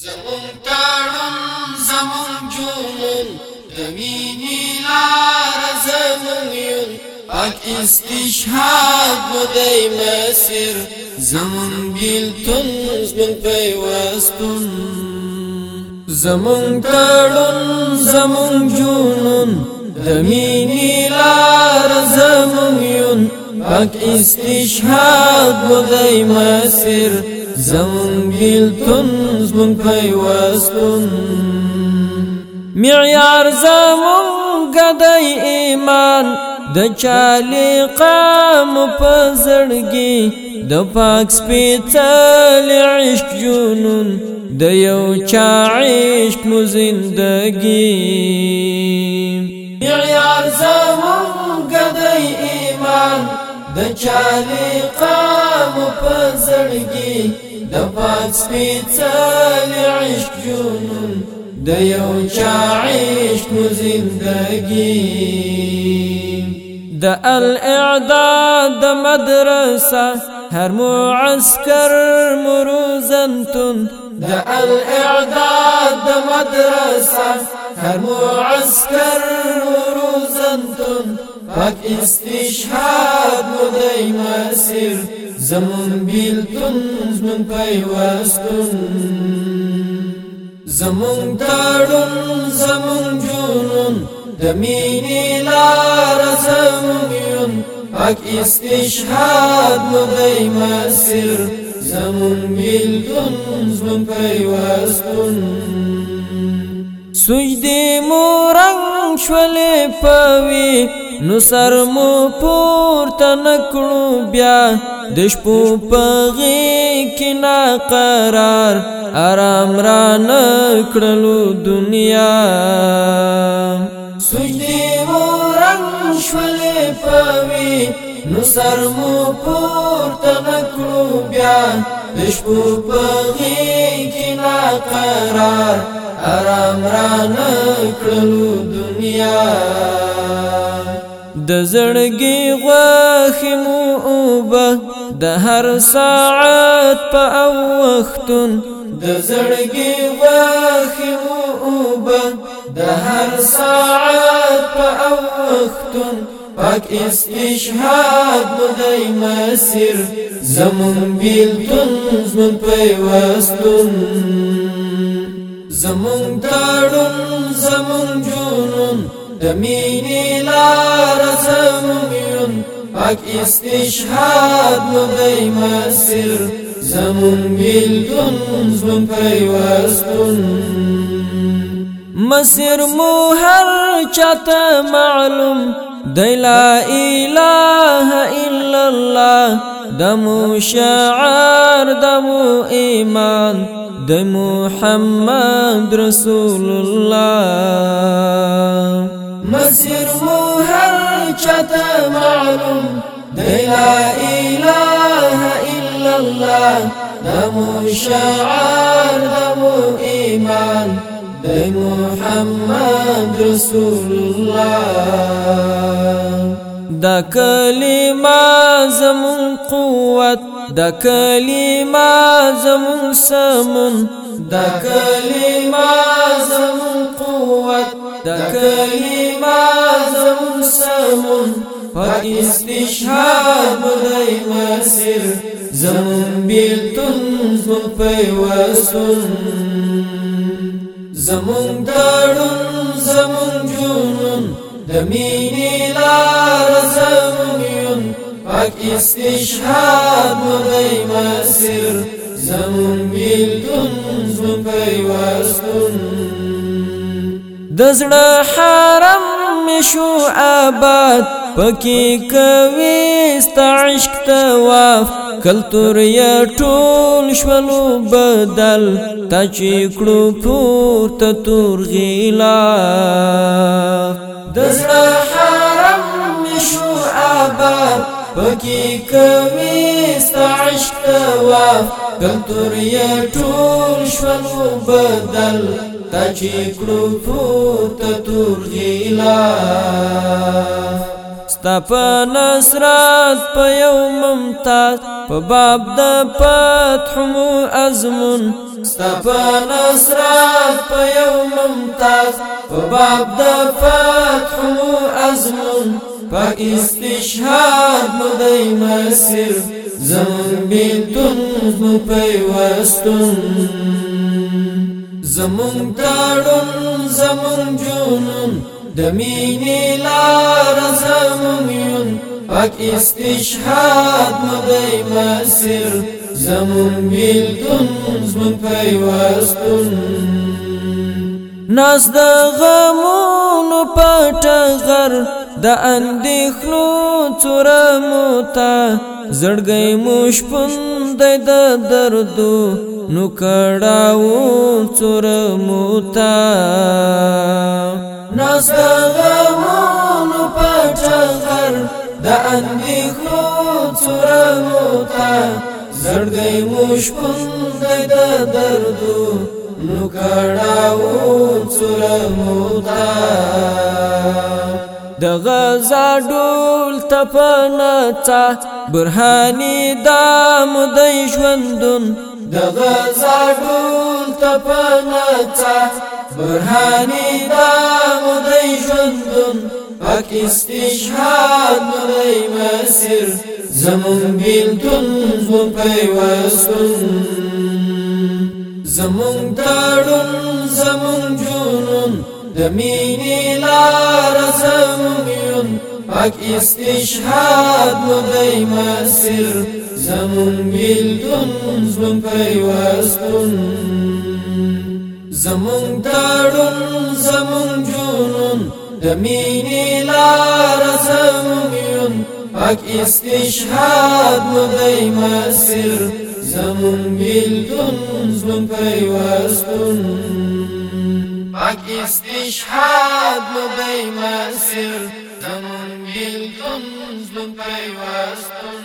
زمون تاړم زمون جوړون د مینې لار زمون یون پاک استشهاد بدای مسیر زمون بیلتون زمون پیوستون زمون تاړم زمون جوړون د مینې لار زمون یون پاک استشهاد بدای مسیر زمون بیلتون زمون پیوستون معیار زمون گدای ایمان د چالی قام پزړګي د پاک سپیڅل عشق جنون د یو چا عشق مو زندګي معیار زمون گدای ایمان د چالي قام په زړګي د پات سپېڅل عشق جنون د یو چا عشق زندګي د الاعداد د مدرسه هر معسكر مروزنتون د الاعداد د مدرسه هر معسكر روزنتون پاک استشهاد مدای مسیر زمون بیلتون زمون پیوستون زمون تارون زمون جونون دمینی لار زمون یون پاک استشهاد مدای مسیر زمون بیلتون زمون پیوستون سوی دی مو رنگ شولې پوي نو سر مو پورته نکړو بیا د شپو پغې کې نا قرار آرام را نکړلو دنیا سوی دی مو رنگ شولې پوي نو سر مو پورته نکړو بیا د شپو پغې کې نا قرار حرام را نکړلو دنیا د زړګي غوخي مو اوبه د هر ساعت په او وختون د زړګي غوخي مو اوبه د هر ساعت په او وختون پاک اس اشهاد نو دای مسیر زمون بیلتون زمون پیوستون زمون تاړون زمون جونون د مینې لار زمون یون پاک استشهاد نو دای مسیر زمون ملتون زمون پیوستون مسیر مو هر چاته معلوم دی لا اله الا دمو شعار دمو ايمان دمو محمد رسول الله مسير مو هر معلوم د لا اله الا الله دمو شعار دمو ايمان دمو محمد رسول الله د کلمه زمون قوت د کلمه زمون سمون د کلمه زمون قوت د کلمه زمون سمون په استشهاد بدای مسیر زمون بیلتون زمون پیوستون زمون دارون زمون جونون د مینې لار حق استشهاد مدای مسیر زمون ملتون زمون پیوستون دزړه حرم مشو آباد پکې کوي استعشق تواف کلتور یا ټول شولو بدل تا چې کړو پور ته تور غیلا دزړه حرم مشو آباد پکی کوي ستعشق تواف دل تر یې ټول شول بدل تا چې کړو ته تور غلا ستا په نصرات په یو ممتاز په باب د فتح مو ازمون ستا په نصرات په یو ممتاز په باب د فتح مو ازمون پا استشهاد مدای مسیر زمون بیتون مو پیوستون زمون تارون زمون جونون دمینی لار زمون یون پاک استشهاد مدای مسیر زمون بیلتون زمون پیوستون ناز د غمونو پټ غر د اندېخنو څورمو ته زړګي مشپوند د دردو نو کړهو څورمو ته ناس غوونو پټغر د اندېخنو څورمو ته زړګي مشپوند د دردو نو کړهو څورمو ته د غزا ډول تپناتا برهاني د مدې ژوندون د غزا ډول تپناتا برهاني د مدې ژوندون پاک استشهاد مدې مسیر زمون بیلتون زو پیوستون زمون تاړون زمون جو دمینی لار زمون پاک استشهاد مدای مسیر زمون بیلدون زمون پیوستون زمون تارون زمون جونون دمینی لار زمون پاک استشهاد مدای مسیر زمون بیلدون زمون پیوستون حق استشهاد مو بی مسیر زمون بیلتون زمون پیوستون